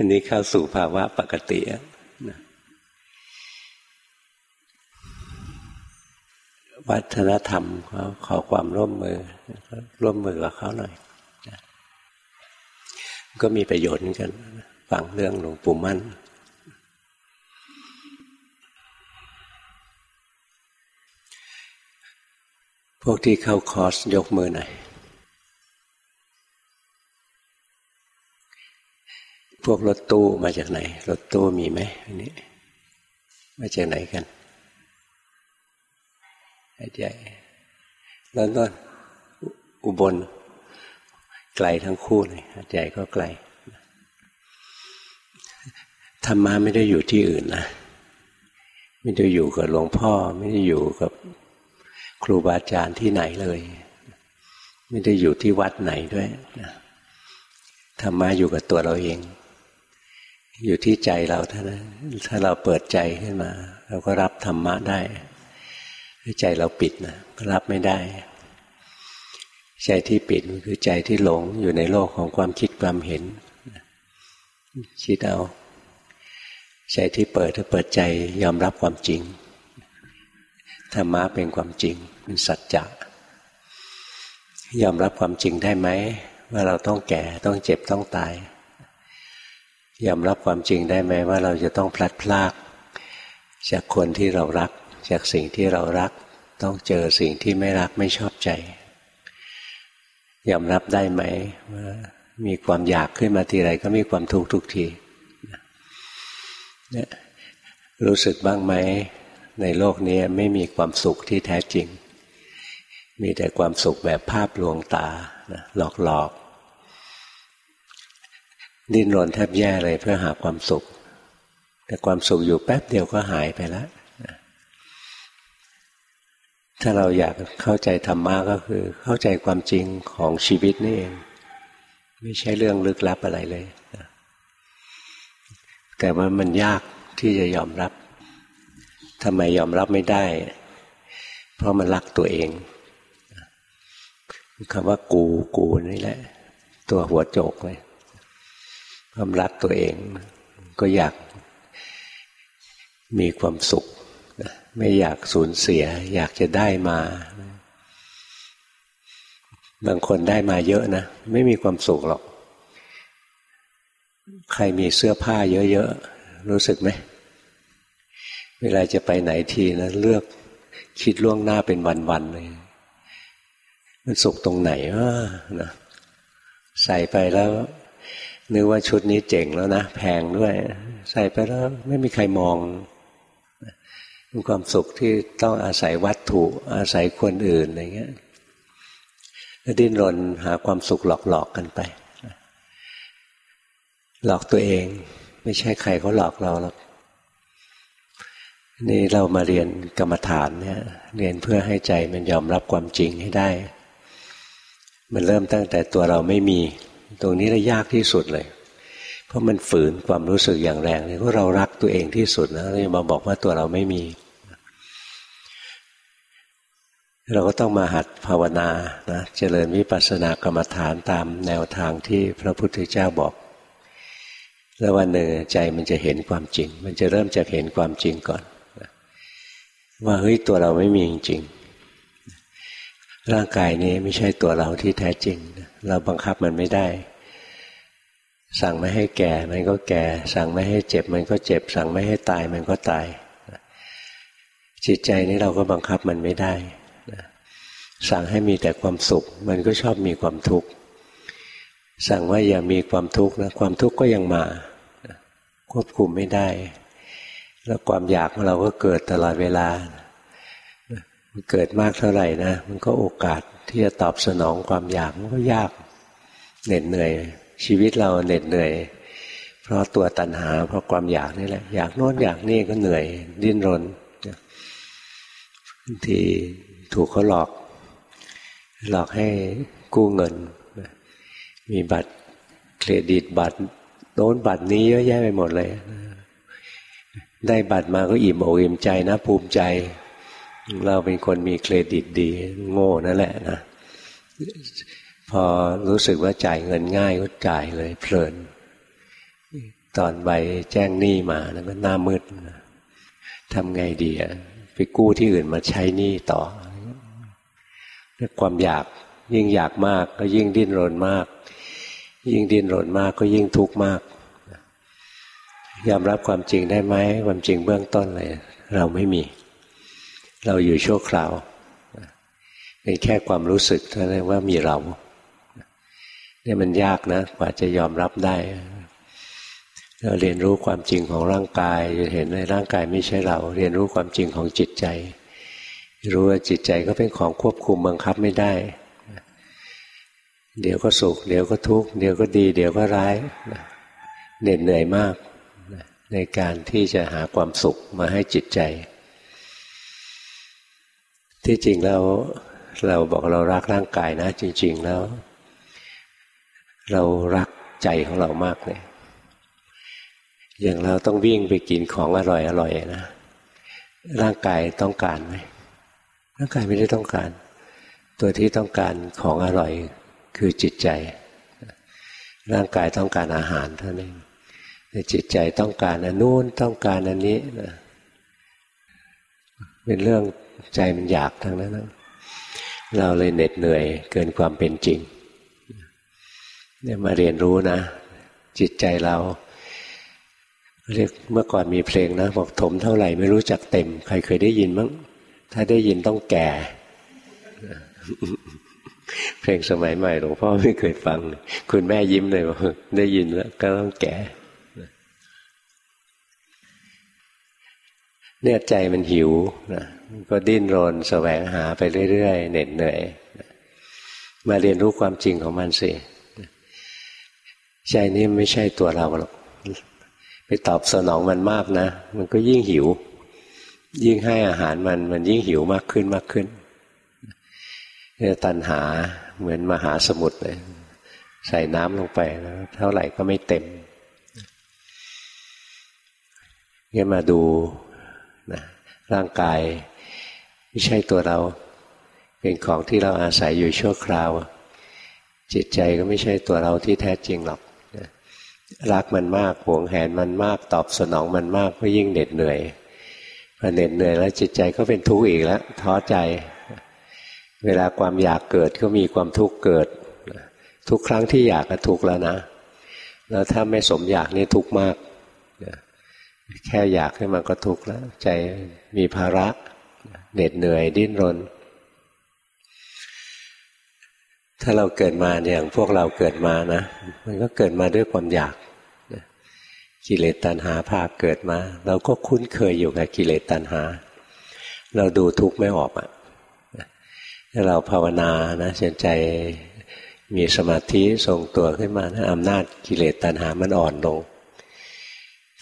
อันนี้เข้าสู่ภาวะปกติวัฒนธรรมเขาขอความร่วมมือ ร่วมมือกับเขาหน่อย ก็มีประโยชน์กันฟังเรื่องหลวงปู่มั่น พวกที่เข้าคอร์สยกมือหน่อย วกรถตู้มาจากไหน รถตู้มีไหมอันนี้ มาจากไหนกันใหายใจแล้วนอุบล ไกลทั้งคู่เลยใหายใจก็ไกลธรรมะไม่ได้อยู่ที่อื่นนะไม่ได้อยู่กับหลวงพ่อ ไม่ได้อยู่กับครูบาอาจารย์ที่ไหนเลย ไม่ได้อยู่ที่วัดไหนด้วยธรรมะอยู่กับตัวเราเอง อยู่ที่ใจเราเท่านั้นถ้าเราเปิดใจขึ้นมา เราก็รับธรรมะได้ถ้าใจเราปิดนะก็รับไม่ได้ ใจที่ปิดคือใจที่หลงอยู่ในโลกของความคิดความเห็นคิดเอาใจที่เปิดถ้าเปิดใจยอมรับความจริงธรรมะเป็นความจริงเป็นสัจจะยอมรับความจริงได้ไหมว่าเราต้องแก่ต้องเจ็บต้องตาย ยอมรับความจริงได้ไหมว่าเราจะต้องพลัดพราก จากคนที่เรารัก จากสิ่งที่เรารัก ต้องเจอสิ่งที่ไม่รักไม่ชอบใจยอมรับได้ไหมว่ามีความอยากขึ้นมาทีไรก็มีความทุกข์ทุกทีเนี่ยรู้สึกบ้างไหมในโลกนี้ไม่มีความสุขที่แท้จริง มีแต่ความสุขแบบภาพลวงตาหลอกหลอก ดิ้นรนแทบแย่เลยเพื่อหาความสุข แต่ความสุขอยู่แป๊บเดียวก็หายไปแล้วถ้าเราอยากเข้าใจธรรมะก็คือ เข้าใจความจริงของชีวิตนี่เอง ไม่ใช่เรื่องลึกลับอะไรเลยแต่ว่ามันยากที่จะยอมรับทำไมยอมรับไม่ได้ เพราะมันรักตัวเองคำว่ากูกูนี่แหละ ตัวหัวโจกเลย ความรักตัวเอง ก็อยากมีความสุข ไม่อยากสูญเสีย อยากจะได้มา บางคนได้มาเยอะนะ ไม่มีความสุขหรอก ใครมีเสื้อผ้าเยอะๆ รู้สึกไหม เวลาจะไปไหนทีนะเลือกคิดล่วงหน้าเป็นวันๆเลยมันสุขตรงไหนวะนะใส่ไปแล้ว นึกว่าชุดนี้เจ๋งแล้วนะแพงด้วย ใส่ไปแล้วไม่มีใครมองมีความสุขที่ต้องอาศัยวัตถุอาศัยคนอื่นอะไรเงี้ยดิ้นรนหาความสุขหลอกๆกกันไป หลอกตัวเอง ไม่ใช่ใครเขาหลอกเราหรอกนี่เรามาเรียนกรรมฐานเนี่ย เรียนเพื่อให้ใจมันยอมรับความจริงให้ได้ มันเริ่มตั้งแต่ตัวเราไม่มี ตรงนี้ละยากที่สุดเลย เพราะมันฝืนความรู้สึกอย่างแรงเลยว่าเรารักตัวเองที่สุดนะเราจะมาบอกว่าตัวเราไม่มี เราก็ต้องมาหัดภาวนานะเจริญวิปัสสนากรรมฐานตามแนวทางที่พระพุทธเจ้าบอก แล้ววันหนึ่งใจมันจะเห็นความจริง มันจะเริ่มจากเห็นความจริงก่อนว่าเฮ้ยตัวเราไม่มีจริง ร่างกายนี้ไม่ใช่ตัวเราที่แท้จริง เราบังคับมันไม่ได้ สั่งไม่ให้แก่มันก็แก่ สั่งไม่ให้เจ็บมันก็เจ็บ สั่งไม่ให้ตายมันก็ตาย จิตใจนี้เราก็บังคับมันไม่ได้สั่งให้มีแต่ความสุข มันก็ชอบมีความทุกข์สั่งว่าอย่ามีความทุกข์นะความทุกข์ก็ยังมา ควบคุมไม่ได้ แล้วความอยากของเราก็เกิดตลอดเวลา เกิดมากเท่าไหร่นะ มันก็โอกาสที่จะตอบสนองความอยากมันก็ยากเหน็ดเหนื่อย ชีวิตเราเหน็ดเหนื่อย เพราะตัวตัณหา เพราะความอยากนี่แหละ อยากโน้นอยากนี่ก็เหนื่อย ดิ้นรนที่ถูกเขาหลอก หลอกให้กู้เงิน มีบัตรเครดิตบัตรโน้นบัตรนี้เยอะแยะไปหมดเลย ได้บัตรมาก็อิ่มอกอิ่มใจนะภูมิใจ เราเป็นคนมีเครดิตดี โง่นั่นแหละนะพอรู้สึกว่าจ่ายเงินง่ายก็จ่ายเลย เพลิน ตอนใบแจ้งหนี้มาแล้วก็หน้ามืดทำไงดีอะไปกู้ที่อื่นมาใช้หนี้ต่อความอยากยิ่งอยากมาก ก็ยิ่งดิ้นรนมาก ยิ่งดิ้นรนมากก็ยิ่งทุกข์มาก ยอมรับความจริงได้ไหมความจริงเบื้องต้นเลย เราไม่มี เราอยู่ชั่วคราวเป็นแค่ความรู้สึกเท่านั้นว่ามีเราเนี่ยมันยากนะกว่าจะยอมรับได้ เราเรียนรู้ความจริงของร่างกายจะเห็นในร่างกายไม่ใช่เรา เรียนรู้ความจริงของจิตใจ รู้ว่าจิตใจก็เป็นของควบคุมบังคับไม่ได้ เดี๋ยวก็สุข เดี๋ยวก็ทุกข์เดี๋ยวก็ดี เดี๋ยวก็ร้ายเหน็ดเหนื่อยมากในการที่จะหาความสุขมาให้จิตใจ ที่จริงแล้วเราบอกเรารักร่างกายนะ จริง ๆ แล้ว เรารักใจของเรามากเลยอย่างเราต้องวิ่งไปกินของอร่อยอร่อยนะร่างกายต้องการไหมร่างกายไม่ได้ต้องการ ตัวที่ต้องการของอร่อยคือจิตใจ ร่างกายต้องการอาหารเท่านั้นแต่จิตใจต้องการอันนู้นต้องการอันนี้นะ เป็นเรื่องใจมันอยากทั้งนั้นนะเราเลยเหน็ดเหนื่อยเกินความเป็นจริง เนี่ยมาเรียนรู้นะ จิตใจเรา เรียกเมื่อก่อนมีเพลงนะ บอกถมเท่าไหร่ไม่รู้จักเต็ม ใครเคยได้ยินมั้งถ้าได้ยินต้องแก่ เพลงสมัยใหม่หลวงพ่อไม่เคยฟัง คุณแม่ยิ้มเลยว่าได้ยินแล้วก็ต้องแก่ เนี่ยใจมันหิวนะก็ดิ้นรนแสวงหาไปเรื่อยๆเหน็ดเหนื่อยมาเรียนรู้ความจริงของมันสิใจนี้ไม่ใช่ตัวเราหรอกไปตอบสนองมันมากนะ มันก็ยิ่งหิว ยิ่งให้อาหารมันมันยิ่งหิวมากขึ้นมากขึ้นเนี่ยตัณหาเหมือนมหาสมุทรเลย ใส่น้ำลงไปแล้วเท่าไหร่ก็ไม่เต็มเนี่ยมาดู ร่างกาย ไม่ใช่ตัวเรา เป็นของที่เราอาศัยอยู่ชั่วคราว จิตใจก็ไม่ใช่ตัวเราที่แท้จริงหรอกรักมันมากหวงแหนมันมาก ตอบสนองมันมากก็ยิ่งเหน็ดเหนื่อยพอเหน็ดเหนื่อยแล้วจิตใจก็เป็นทุกข์อีกแล้วท้อใจ เวลาความอยากเกิดก็มีความทุกข์เกิด ทุกครั้งที่อยากก็ทุกข์แล้วนะ แล้วถ้าไม่สมอยากนี่ทุกข์มาก แค่อยากให้นมันก็ทุกข์แล้ว ใจมีภาระเหน็ดเหนื่อยดิ้นรน ถ้าเราเกิดมาอย่างพวกเราเกิดมานะ มันก็เกิดมาด้วยความอยากกิเลสตัณหาพาเกิดมา เราก็คุ้นเคยอยู่กับกิเลสตัณหา เราดูทุกข์ไม่ออกอะ่ะถ้าเราภาวนานะจนใจมีสมาธิทรงตัวขึ้นมานะอำนาจกิเลสตัณหามันอ่อนลง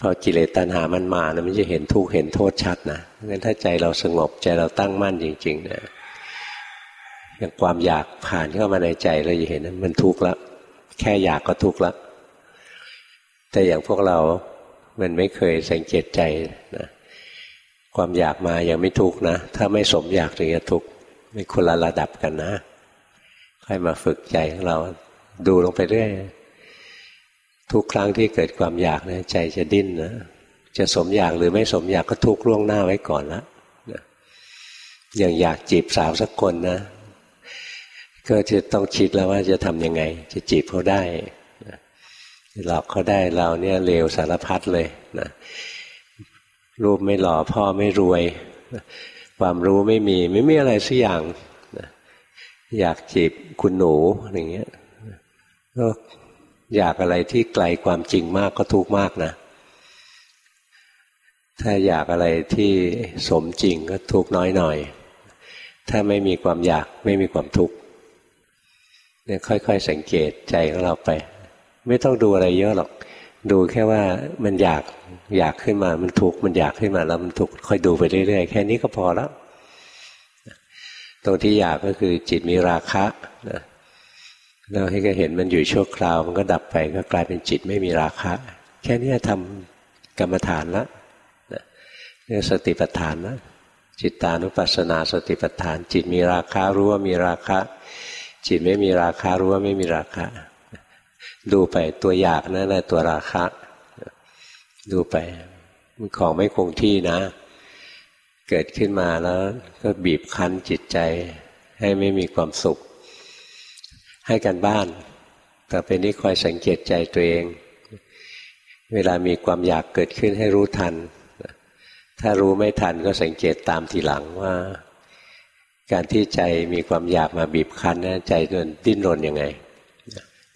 พอกิเลสตัณหามันมานะมันจะเห็นทุกข์เห็นโทษชัดนะงั้นถ้าใจเราสงบใจเราตั้งมั่นจริงๆนะอย่างความอยากผ่านเข้ามาในใจเราจะเห็นมันทุกข์แล้วแค่อยากก็ทุกข์แล้วแต่อย่างพวกเรา มันไม่เคยสังเกตใจนะความอยากมายังไม่ทุกข์นะ ถ้าไม่สมอยากถึงจะทุกไม่คนละระดับกันนะค่อยมาฝึกใจของเราดูลงไปเรื่อย ทุกครั้งที่เกิดความอยากนะใจจะดิ้นนะจะสมอยากหรือไม่สมอยากก็ทุกล่วงหน้าไว้ก่อนละอย่างอยากจีบสาวสักคนนะ ก็จะต้องคิดแล้วว่าจะทำยังไง จะจีบเขาได้หลอกเขาได้เราเนี่ยเลวสารพัดเลยนะรูปไม่หล่อพ่อไม่รวย ความรู้ไม่มีไม่มีอะไรสักอย่างนะอยากจีบคุณหนูอย่างเงี้ยก็ อยากอะไรที่ไกลความจริงมากก็ทุกข์มากนะ ถ้าอยากอะไรที่สมจริงก็ทุกข์น้อยหน่อย ถ้าไม่มีความอยากไม่มีความทุกข์เนี่ยค่อยๆ สังเกตใจของเราไป ไม่ต้องดูอะไรเยอะหรอก ดูแค่ว่ามันอยากอยากขึ้นมามันทุกข์มันอยากขึ้นมาแล้วมันทุกข์ค่อยดูไปเรื่อยๆ แค่นี้ก็พอแล้วตรงที่อยากก็คือจิตมีราคะนะ เราให้ก็เห็นมันอยู่ชั่วคราว มันก็ดับไปก็กลายเป็นจิตไม่มีราคะ แค่นี้ทำกรรมฐานละเรียกสติปัฏฐานนะจิตตานุปัสสนาสติปัฏฐาน จิตมีราคะรู้ว่ามีราคะ จิตไม่มีราคะรู้ว่าไม่มีราคะ ดูไปตัวอยากนั่นแหละตัวราคะ ดูไปมันของไม่คงที่นะ เกิดขึ้นมาแล้วก็บีบคั้นจิตใจให้ไม่มีความสุข ให้กันบ้าน ต่อไปนี้คอยสังเกตใจตัวเอง เวลามีความอยากเกิดขึ้นให้รู้ทัน ถ้ารู้ไม่ทันก็สังเกตตามทีหลังว่า การที่ใจมีความอยากมาบีบคั้นนะใจมันดิ้นรนยังไง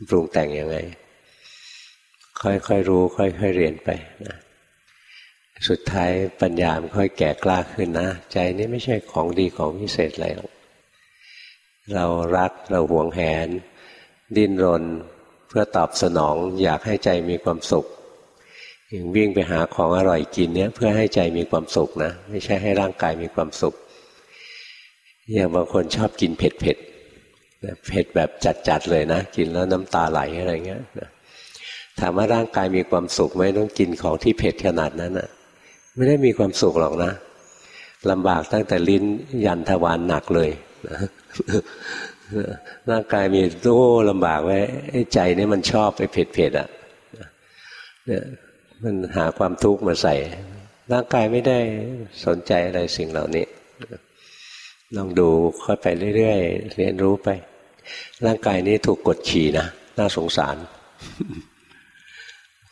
ปรุงแต่งยังไง ค่อยๆรู้ ค่อยๆเรียนไปนะสุดท้ายปัญญามันค่อยแก่กล้าขึ้นนะ ใจนี่ไม่ใช่ของดีของพิเศษอะไรหรอก เรารักเราหวงแหน ดิ้นรนเพื่อตอบสนองอยากให้ใจมีความสุขอย่างวิ่งไปหาของอร่อยกินเนี้ยเพื่อให้ใจมีความสุขนะ ไม่ใช่ให้ร่างกายมีความสุข อย่างบางคนชอบกินเผ็ดเผ็ดเผ็ดแบบจัดๆเลยนะ กินแล้วน้ำตาไหลอะไรเงี้ยถามว่าร่างกายมีความสุขไหมต้องกินของที่เผ็ดขนาดนั้นอะ ไม่ได้มีความสุขหรอกนะลำบากตั้งแต่ลิ้นยันทวารหนักเลย ร่างกายมีโอ้ลำบากไว้ใจนี่มันชอบไปเผ็ดๆอะเนี่ยมันหาความทุกข์มาใส่ ร่างกายไม่ได้สนใจอะไรสิ่งเหล่านี้ลองดูค่อยไปเรื่อยๆ เรียนรู้ไป ร่างกายนี้ถูกกดขี่นะ น่าสงสาร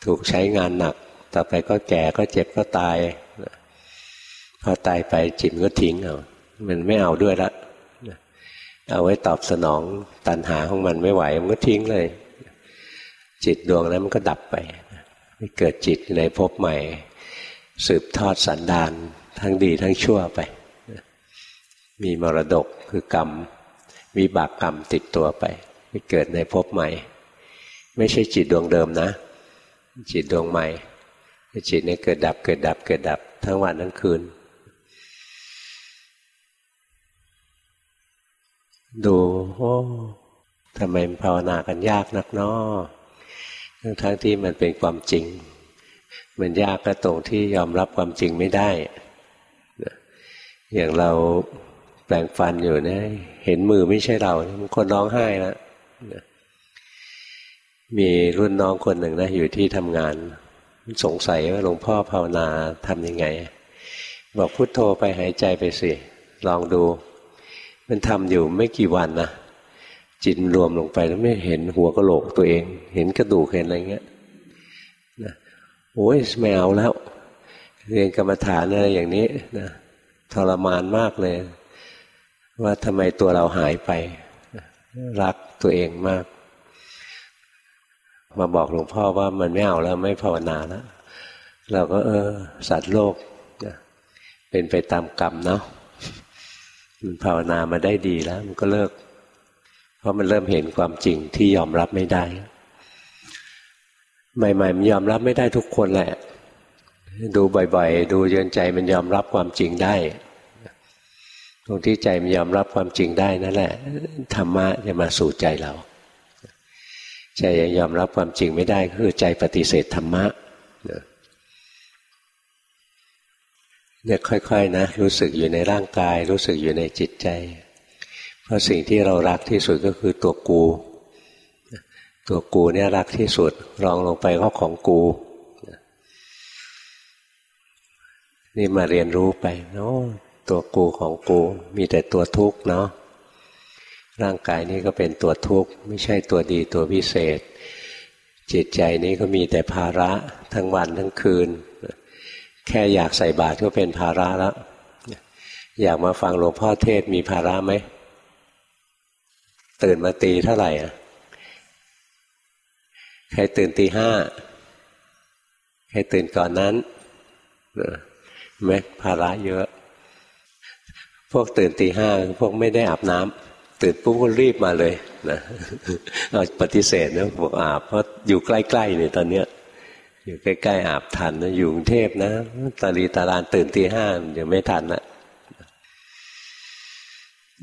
ถูกใช้งานหนัก ต่อไปก็แก่ก็เจ็บก็ตาย พอตายไปจิตก็ทิ้งเอามันไม่เอาด้วยละ เอาไว้ตอบสนองตันหาของมันไม่ไหว มันก็ทิ้งเลย จิตดวงนั้นมันก็ดับไปเกิดจิตในภพใหม่ สืบทอดสันดานทั้งดีทั้งชั่วไป มีมรดกคือกรรม มีบากกรรมติดตัวไปไปเกิดในภพใหม่ ไม่ใช่จิตดวงเดิมนะ จิตดวงใหม่จิตเนี่ยเกิดดับเกิดดับเกิดดับทั้งวันทั้งคืน ดูโอ้ทำไมภาวนากันยากนักเนาะทั้งที่มันเป็นความจริง มันยากก็ตรงที่ยอมรับความจริงไม่ได้ อย่างเราแปลงฟันอยู่เนี่ยเห็นมือไม่ใช่เรามันคนร้องไห้แล้วมีรุ่นน้องคนหนึ่งนะอยู่ที่ทำงาน สงสัยว่าหลวงพ่อภาวนาทำยังไง บอกพุโทโธไปหายใจไปสิ ลองดู มันทำอยู่ไม่กี่วันนะจิตรวมลงไปแล้วไม่เห็นหัวกะโหลกตัวเอง เห็นกระดูกเห็นอะไรเงี้ยนะโอ้ยไม่เอาแล้ว เรียนกรรมฐานอะไรอย่างนี้นะทรมานมากเลย ว่าทำไมตัวเราหายไป รักตัวเองมาก มาบอกหลวงพ่อว่ามันไม่เอาแล้วไม่ภาวนาแล้วเราก็เออ สัตว์โลกเป็นไปตามกรรมเนาะ มันภาวนามาได้ดีแล้ว มันก็เลิก เพราะมันเริ่มเห็นความจริงที่ยอมรับไม่ได้ ใหม่ๆมันยอมรับไม่ได้ทุกคนแหละ ดูบ่อยๆ ดูเยือนใจมันยอมรับความจริงได้ตรงที่ใจมันยอมรับความจริงได้นั่นแหละธรรมะจะมาสู่ใจเรา ใจยังยอมรับความจริงไม่ได้คือใจปฏิเสธธรรมะ เนี่ยค่อยๆนะรู้สึกอยู่ในร่างกาย รู้สึกอยู่ในจิตใจ เพราะสิ่งที่เรารักที่สุดก็คือตัวกู ตัวกูเนี่ยรักที่สุดรองลงไปก็ของกูนี่มาเรียนรู้ไปเนาะตัวกูของกู มีแต่ตัวทุกข์เนาะร่างกายนี้ก็เป็นตัวทุกข์ไม่ใช่ตัวดีตัวพิเศษ จิตใจนี้ก็มีแต่ภาระทั้งวันทั้งคืน แค่อยากใส่บาตรก็เป็นภาระแล้วอยากมาฟังหลวงพ่อเทศมีภาระไหมตื่นมาตีเท่าไหร่อะใครตื่นตีห้าใครตื่นก่อนนั้นไหมภาระเยอะ พวกตื่นตีห้าพวกไม่ได้อาบน้ำตื่นปุ๊บก็รีบมาเลยนะเอาปฏิเสธนะบอกอาบเพราะอยู่ใกล้ๆเนี่ยตอนเนี้ย อยู่ใกล้ๆอาบทันนะอยู่กรุงเทพนะตาลีตาลานตื่นตีห้ายังไม่ทันนะ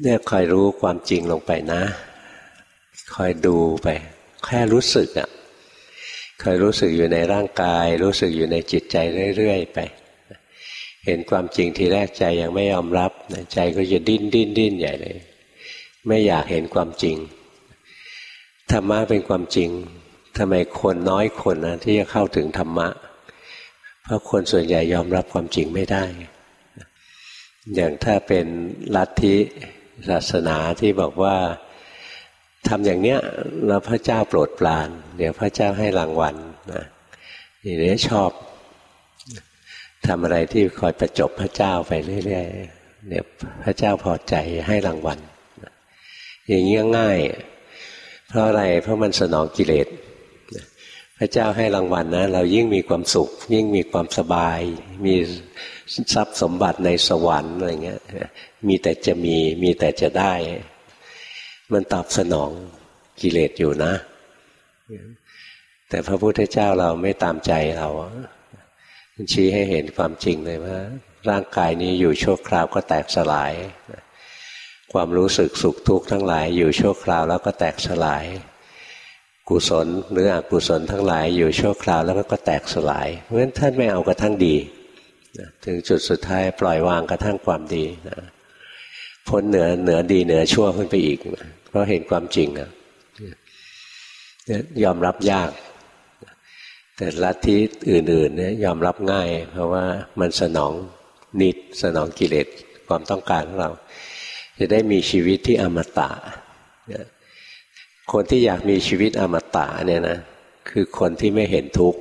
เนี่ยคอยรู้ความจริงลงไปนะ คอยดูไป แค่รู้สึกอะ่ะคอยรู้สึกอยู่ในร่างกาย รู้สึกอยู่ในจิตใจเรื่อยๆไป เห็นความจริงทีแรกใจยังไม่ยอมรับใจก็จะดิ้นดิ้นดิ้นใหญ่เลย ไม่อยากเห็นความจริงธรรมะเป็นความจริง ทำไมคนน้อยคนนะที่จะเข้าถึงธรรมะ เพราะคนส่วนใหญ่ยอมรับความจริงไม่ได้ อย่างถ้าเป็นลัทธิศาสนาที่บอกว่าทำอย่างเนี้ยแล้วพระเจ้าโปรดปราน เดี๋ยวพระเจ้าให้รางวัลนะอย่างนี้ชอบทำอะไรที่คอยประจบพระเจ้าไปเรื่อยๆเดี๋ยวพระเจ้าพอใจให้รางวัลอย่างนี้ง่าย เพราะอะไรเพราะมันสนองกิเลส พระเจ้าให้รางวัลนะ เรายิ่งมีความสุข ยิ่งมีความสบาย มีทรัพย์สมบัติในสวรรค์อะไรเงี้ยมีแต่จะมี มีแต่จะได้ มันตอบสนองกิเลสอยู่นะ แต่พระพุทธเจ้าเราไม่ตามใจเราชี้ให้เห็นความจริงเลยว่า ร่างกายนี้อยู่ชั่วคราวก็แตกสลาย ความรู้สึกสุขทุกข์ทั้งหลาย อยู่ชั่วคราวแล้วก็แตกสลาย กุศลหรืออกุศลทั้งหลายอยู่ชั่วคราวแล้วก็แตกสลาย เพราะฉะนั้นท่านไม่เอากระทั่งดีถึงจุดสุดท้ายปล่อยวางกระทั่งความดีนะพ้นเหนือเหนือดีเหนือชั่วขึ้นไปอีกนะเพราะเห็นความจริงนะยอมรับยาก แต่ลัทธิอื่น ๆ เนี่ยยอมรับง่าย เพราะว่ามันสนองนิดสนองกิเลสความต้องการของเรา จะได้มีชีวิตที่อมตะ คนที่อยากมีชีวิตอมตะเนี่ยนะคือคนที่ไม่เห็นทุกข์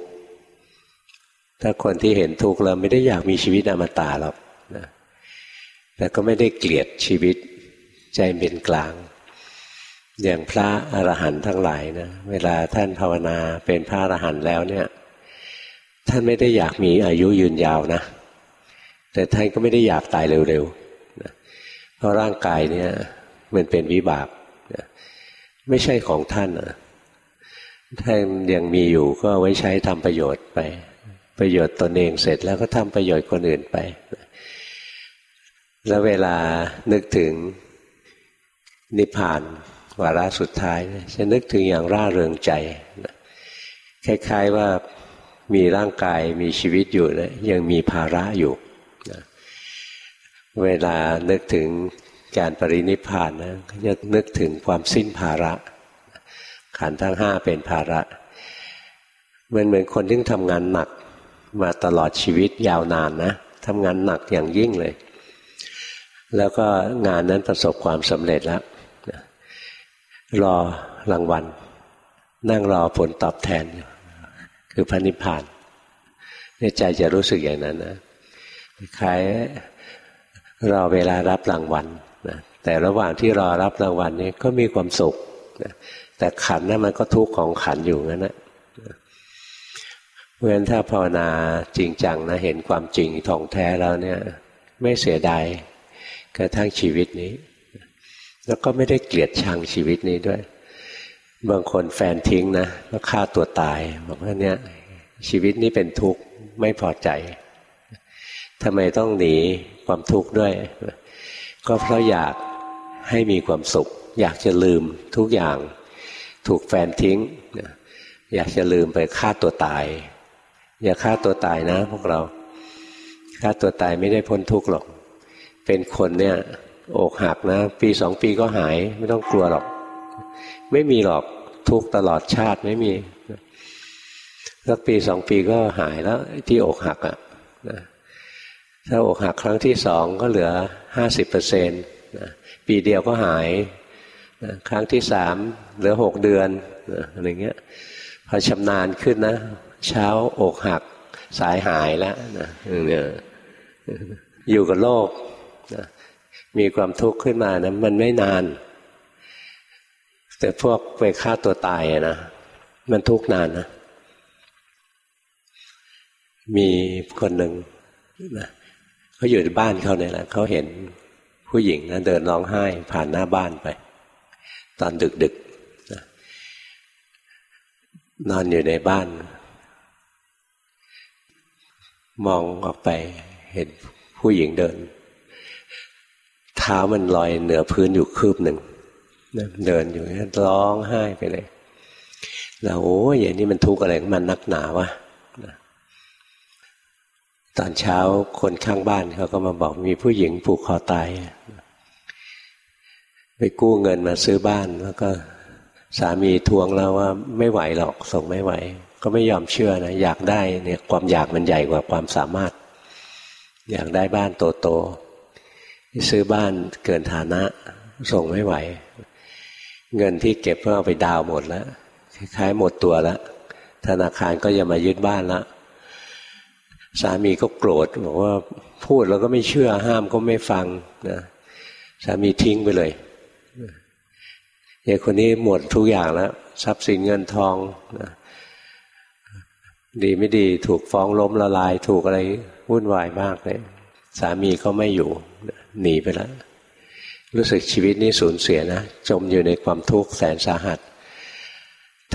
ถ้าคนที่เห็นทุกข์เราไม่ได้อยากมีชีวิตอมตะหรอกนะแต่ก็ไม่ได้เกลียดชีวิตใจเป็นกลาง อย่างพระอรหันต์ทั้งหลายนะเวลาท่านภาวนาเป็นพระอรหันต์แล้วเนี่ย ท่านไม่ได้อยากมีอายุยืนยาวนะ แต่ท่านก็ไม่ได้อยากตายเร็วๆนะเพราะร่างกายเนี่ยมันเป็นวิบาก ไม่ใช่ของท่านอะท่านยังมีอยู่ก็ไว้ใช้ทำประโยชน์ไป ประโยชน์ตนเองเสร็จแล้วก็ทำประโยชน์คนอื่นไป แล้วเวลานึกถึงนิพพานวาระสุดท้ายจะนึกถึงอย่างร่าเริงใจ คล้าย ๆว่ามีร่างกายมีชีวิตอยู่นะยังมีภาระอยู่ เวลานึกถึง การปรินิพพานนะก็จะนึกถึงความสิ้นภาระ ขันทั้งห้าเป็นภาระมือนเหมือนคนที่ทำงานหนักมาตลอดชีวิตยาวนานนะทำงานหนักอย่างยิ่งเลย แล้วก็งานนั้นประสบความสำเร็จแล้วรอรางวัล นั่งรอผลตอบแทน คือพระนิพพานในใจจะรู้สึกอย่างนั้นนะคล้ายรอเวลารับรางวัล แต่ระหว่างที่รอรับรางวัลนี้ก็มีความสุขนะแต่ขันนั้นมันก็ทุกข์ของขันอยู่งั้นนะเพราะฉะนั้นถ้าภาวนาจริงจังนะเห็นความจริงท่องแท้แล้วเนี่ย ไม่เสียดายกระทั่งชีวิตนี้ แล้วก็ไม่ได้เกลียดชังชีวิตนี้ด้วย บางคนแฟนทิ้งนะแล้วฆ่าตัวตายบอกว่าเนี่ย ชีวิตนี้เป็นทุกข์ไม่พอใจทำไมต้องหนีความทุกข์ด้วย ก็เพราะอยาก ให้มีความสุข อยากจะลืมทุกอย่าง ถูกแฟนทิ้ง อยากจะลืมไปฆ่าตัวตาย อย่าฆ่าตัวตายนะพวกเราฆ่าตัวตายไม่ได้พ้นทุกข์หรอก เป็นคนเนี่ยอกหักนะ ปีสองปีก็หายไม่ต้องกลัวหรอก ไม่มีหรอกทุกตลอดชาติไม่มีสักปีสองปีก็หายแล้วที่อกหักอะ่ะถ้าอกหักครั้งที่สองก็เหลือห้าสิบเปอร์เซ็นต์ ปีเดียวก็หายครั้งที่สามเหลือหกเดือนอะไรเงี้ยพอชำนาญขึ้นนะ เช้าอกหักสายหายแล้วนะเนี่ยอยู่กับโลกนะมีความทุกข์ขึ้นมานะมันไม่นาน แต่พวกไปฆ่าตัวตายนะมันทุกข์นานนะมีคนหนึ่งนะเขาอยู่ในบ้านเขาเนี่ยแหละเขาเห็น ผู้หญิงนะเดินร้องไห้ผ่านหน้าบ้านไป ตอนดึกๆนนะนอนอยู่ในบ้าน มองออกไปเห็นผู้หญิงเดิน เท้ามันลอยเหนือพื้นอยู่คืบหนึ่งเดินอยู่ร้องไห้ไปเลยแล้วโอ้ยอย่างนี้มันทุกข์อะไรมันนักหนาวะ ตอนเช้าคนข้างบ้านเขาก็มาบอกมีผู้หญิงผูกคอตาย ไปกู้เงินมาซื้อบ้านแล้วก็สามีทวงแล้วว่าไม่ไหวหรอกส่งไม่ไหว ก็ไม่ยอมเชื่อนะอยากได้เนี่ยความอยากมันใหญ่กว่าความสามารถ อยากได้บ้านโตๆซื้อบ้านเกินฐานะส่งไม่ไหว เงินที่เก็บก็เอาไปดาวหมดแล้วคล้ายๆหมดตัวแล้วธนาคารก็จะมายึดบ้านแล้ว สามีก็โกรธบอกว่าพูดแล้วก็ไม่เชื่อห้ามก็ไม่ฟังนะสามีทิ้งไปเลยเด็กคนนี้หมดทุกอย่างแล้ว ทรัพย์สินเงินทองนะดีไม่ดีถูกฟ้องล้มละลาย ถูกอะไรวุ่นวายมากเลย สามีก็ไม่อยู่หนีไปแล้วรู้สึกชีวิตนี้สูญเสียนะจมอยู่ในความทุกข์แสนสาหัส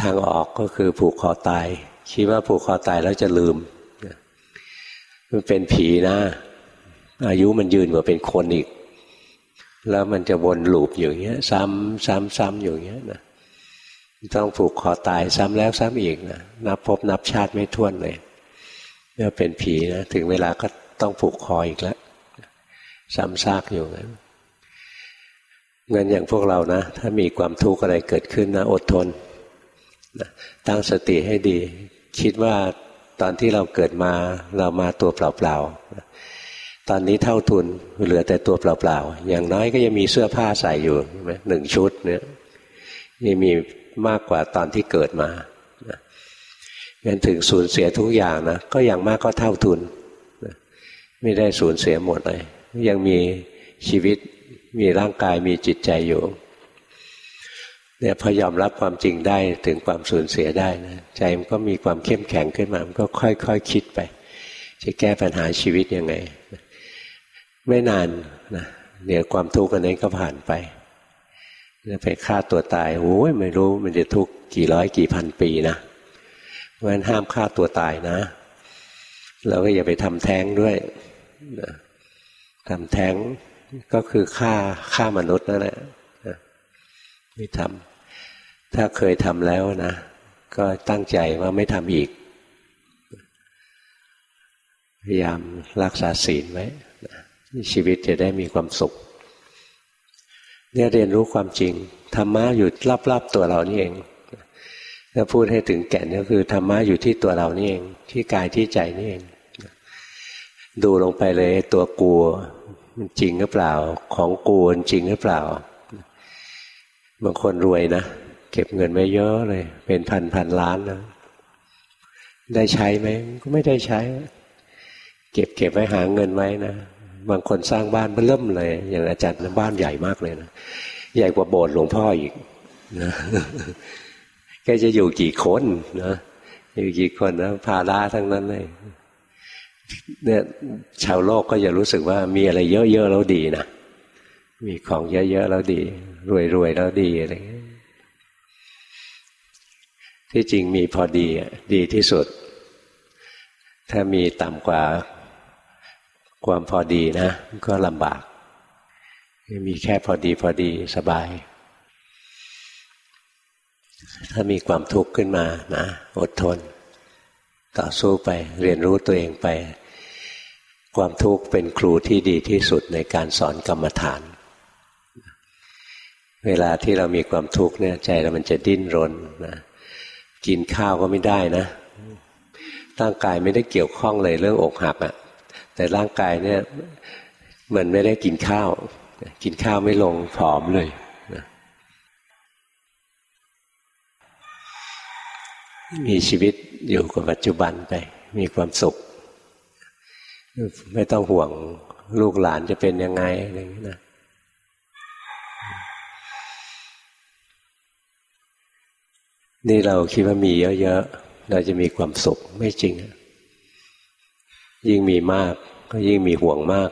ทางออกก็คือผูกคอตาย คิดว่าผูกคอตายแล้วจะลืม มันเป็นผีนะ อายุมันยืนกว่าเป็นคนอีก แล้วมันจะวนลูปอย่างเงี้ย ซ้ำซ้ำซ้ำอยู่างเงี้ยนะต้องผูกคอตายซ้ำแล้วซ้ำอีกนะนับพบนับชาติไม่ท้วนเลยเนี่ยเป็นผีนะถึงเวลาก็ต้องผูกคออีกแล้วซ้ำซากอยู่งั้นเงินอย่างพวกเรานะ ถ้ามีความทุกข์อะไรเกิดขึ้นนะ อดทนนะตั้งสติให้ดี คิดว่า ตอนที่เราเกิดมาเรามาตัวเปล่าๆ ตอนนี้เท่าทุนเหลือแต่ตัวเปล่าๆ อย่างน้อยก็ยังมีเสื้อผ้าใส่อยู่หนึ่งชุดเนี่ยนี่มีมากกว่าตอนที่เกิดมางั้นถึงสูญเสียทุกอย่างนะก็อย่างมากก็เท่าทุน ไม่ได้สูญเสียหมดเลย ยังมีชีวิตมีร่างกายมีจิตใจอยู่ เนี่ยพอยอมรับความจริงได้ถึงความสูญเสียได้นะใจมันก็มีความเข้มแข็งขึ้นมา มันก็ค่อยๆคคิดไป จะแก้ปัญหาชีวิตยังไง ไม่นานนะเดี๋ยวความทุกข์อันนี้ก็ผ่านไปจะไปฆ่าตัวตายโอ้ยไม่รู้มันจะทุกข์กี่ร้อยกี่พันปีนะเพราะฉะนั้นห้ามฆ่าตัวตายนะเราก็อย่าไปทำแท้งด้วยนะทำแท้งก็คือฆ่าฆ่ามนุษย์นั่นแหละไม่ทำ ถ้าเคยทำแล้วนะ ก็ตั้งใจว่าไม่ทำอีก พยายามรักษาศีลไว้ชีวิตจะได้มีความสุข เนี่ยเรียนรู้ความจริง ธรรมะอยู่รอบๆตัวเรานี่เองถ้าพูดให้ถึงแก่นก็คือธรรมะอยู่ที่ตัวเรานี่เอง ที่กายที่ใจนี่เอง ดูลงไปเลยตัวกูมันจริงหรือเปล่า ของกูมันจริงหรือเปล่า บางคนรวยนะ เก็บเงินไว้เยอะเลย เป็นพันพันล้านนะได้ใช้ไหมก็ไม่ได้ใช้ เก็บเก็บไว้หาเงินไว้นะบางคนสร้างบ้านเริ่มเลย อย่างอาจารย์บ้านใหญ่มากเลยนะใหญ่กว่าโบสถ์หลวงพ่ออีกนะแกจะอยู่กี่คนนะอยู่กี่คนนะพาราทั้งนั้นเลยเนี่ยชาวโลกก็จะรู้สึกว่ามีอะไรเยอะๆแล้วดีนะมีของเยอะๆแล้วดี รวยๆแล้วดีอะไร ที่จริงมีพอดีดีที่สุด ถ้ามีต่ำกว่าความพอดีนะ ก็ลำบาก มีแค่พอดีพอดีสบาย ถ้ามีความทุกข์ขึ้นมานะอดทน ต่อสู้ไปเรียนรู้ตัวเองไป ความทุกข์เป็นครูที่ดีที่สุดในการสอนกรรมฐาน เวลาที่เรามีความทุกข์เนี่ยใจเรามันจะดิ้นรนนะ กินข้าวก็ไม่ได้นะร่างกายไม่ได้เกี่ยวข้องเลยเรื่องอกหักอะ่ะ แต่ร่างกายเนี่ยมันไม่ได้กินข้าว กินข้าวไม่ลงผอมเลยมีชีวิตอยู่กับปัจจุบันไป มีความสุข ไม่ต้องห่วงลูกหลานจะเป็นยังไงอะไรอย่างนี้นะ นี่เราคิดว่ามีเยอะๆ เราจะมีความสุขไม่จริง ยิ่งมีมาก ก็ยิ่งมีห่วงมาก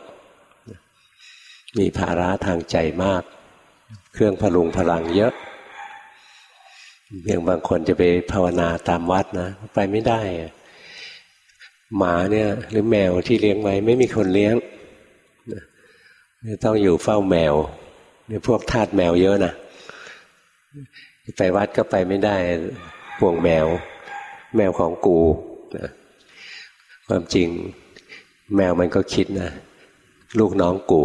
มีภาระทางใจมาก เครื่องพลุงพลังเยอะอย่างบางคนจะไปภาวนาตามวัดนะ ไปไม่ได้ หมาเนี่ย หรือแมวที่เลี้ยงไว้ ไม่มีคนเลี้ยงต้องอยู่เฝ้าแมวเนี่ยพวกทาสแมวเยอะนะ ไปวัดก็ไปไม่ได้ห่วงแมว แมวของกูนะความจริงแมวมันก็คิดนะลูกน้องกู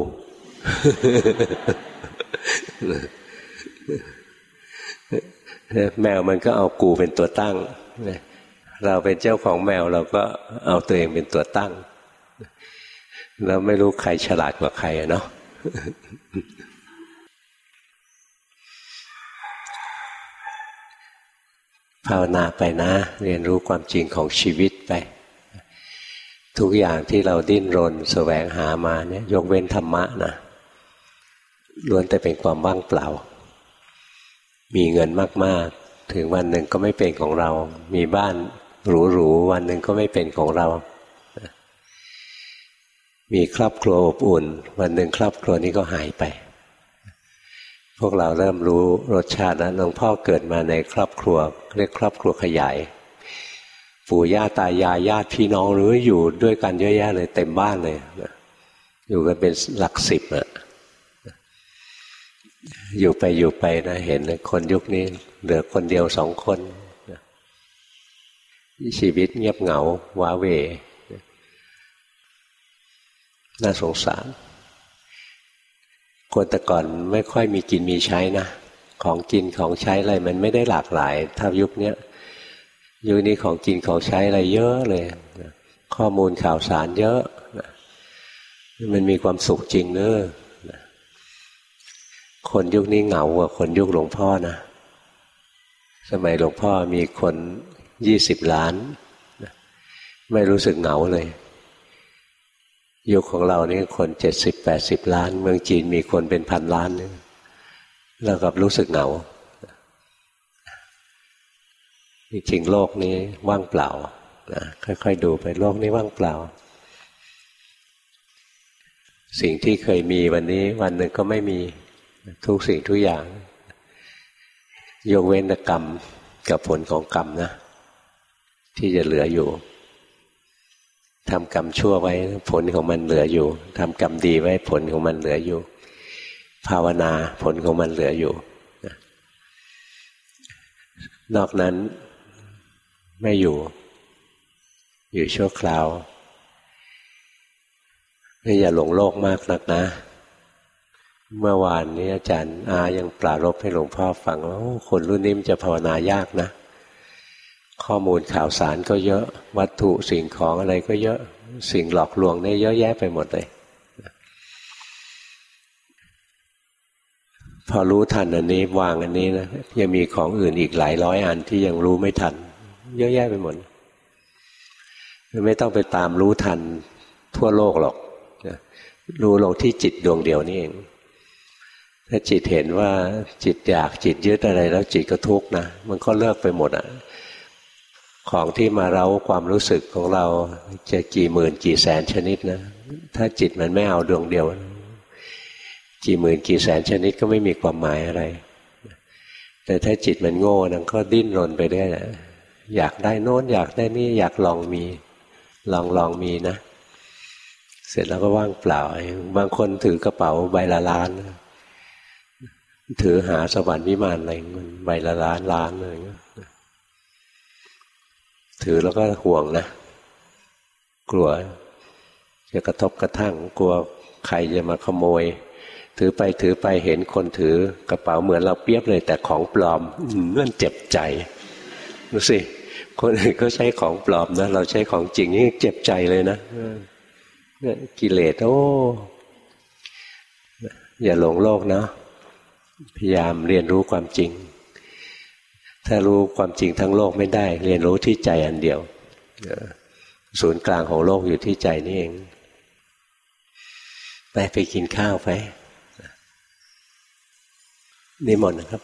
แมวมันก็เอากูเป็นตัวตั้ง เราเป็นเจ้าของแมวเราก็เอาตัวเองเป็นตัวตั้ง แล้วไม่รู้ใครฉลาดกว่าใครเนาะ ภาวนาไปนะ เรียนรู้ความจริงของชีวิตไป ทุกอย่างที่เราดิ้นรนแสวงหามาเนี่ยยกเว้นธรรมะนะล้วนแต่เป็นความว่างเปล่า มีเงินมากๆ ถึงวันหนึ่งก็ไม่เป็นของเรา มีบ้านหรูๆวันหนึ่งก็ไม่เป็นของเรา มีครอบครัวอบอุ่น วันหนึ่งครอบครัวนี้ก็หายไป พวกเราเริ่มรู้รสชาติแล้วหลวงพ่อเกิดมาในครอบครัว เรียกครอบครัวขยาย ปู่ย่าตายายญาติพี่น้องหรืออยู่ด้วยกันเยอะแยะเลยเต็มบ้านเลยอยู่กันเป็นหลักสิบอะอยู่ไปอยู่ไปนะเห็นคนยุคนี้เหลือคนเดียวสองคนชีวิตเงียบเหงาว้าเวน่าสงสาร คนแต่ก่อนไม่ค่อยมีกินมีใช้นะของกินของใช้อะไรมันไม่ได้หลากหลายเท่ายุคนี้ยุคนี้ของกินของใช้อะไรเยอะเลย ข้อมูลข่าวสารเยอะมันมีความสุขจริงเนอะคนยุคนี้เหงากว่าคนยุคหลวงพ่อนะสมัยหลวงพ่อมีคนยี่สิบล้าน ไม่รู้สึกเหงาเลย ยุคของเรานี่คนเจ็ดสิบแปดสิบล้าน เมืองจีนมีคนเป็นพันล้านนึงแล้วก็รู้สึกเหงาจริงโลกนี้ว่างเปล่านะค่อยๆดูไปโลกนี้ว่างเปล่า สิ่งที่เคยมีวันนี้วันหนึ่งก็ไม่มีทุกสิ่งทุกอย่าง ยกเว้นกรรมกับผลของกรรมนะ ที่จะเหลืออยู่ ทำกรรมชั่วไว้ผลของมันเหลืออยู่ทำกรรมดีไว้ผลของมันเหลืออยู่ ภาวนาผลของมันเหลืออยู่นอกนั้นไม่อยู่ อยู่ชั่วคราวนี่อย่าหลงโลกมากนักนะ เมื่อวานนี้อาจารย์อายังปรารบให้หลวงพ่อฟังว่าคนรุ่นนี้มันจะภาวนายากนะ ข้อมูลข่าวสารก็เยอะ วัตถุสิ่งของอะไรก็เยอะสิ่งหลอกลวงเนี่ยเยอะแยะไปหมดเลย พอรู้ทันอันนี้วางอันนี้นะยังมีของอื่นอีกหลายร้อยอันที่ยังรู้ไม่ทัน เยอะแยะไปหมดไม่ต้องไปตามรู้ทันทั่วโลกหรอกรู้ลงที่จิตดวงเดียวนี่เอง ถ้าจิตเห็นว่าจิตอยากจิตยึดอะไรแล้วจิตก็ทุกข์นะ มันก็เลิกไปหมดอะ ของที่มาเร้าความรู้สึกของเราจะกี่หมื่นกี่แสนชนิดนะ ถ้าจิตมันไม่เอาดวงเดียว กี่หมื่นกี่แสนชนิดก็ไม่มีความหมายอะไร แต่ถ้าจิตมันโง่นันก็ดิ้นรนไปได้นะอยากได้โน้นอยากได้นี่อยากลองมี ลองลองมีนะ เสร็จแล้วก็ว่างเปล่า บางคนถือกระเป๋าใบละล้าน ถือหาสวรรค์วิมานอะไรมันใบละล้านล้านอะไรเงี้ย ถือแล้วก็ห่วงนะ กลัว จะกระทบกระทั่ง กลัวใครจะมาขโมย ถือไปถือไปเห็นคนถือกระเป๋าเหมือนเราเปียบเลย แต่ของปลอมเงื่อนเจ็บใจดูสิคนอื่นก็ใช้ของปลอมนะ เราใช้ของจริงนี่เจ็บใจเลยนะกิเลสโอ้อย่าหลงโลกนะพยายามเรียนรู้ความจริง ถ้ารู้ความจริงทั้งโลกไม่ได้ เรียนรู้ที่ใจอันเดียวศูนย์กลางของโลกอยู่ที่ใจนี่เอง ไปไปกินข้าวไปนิมนต์นะครับ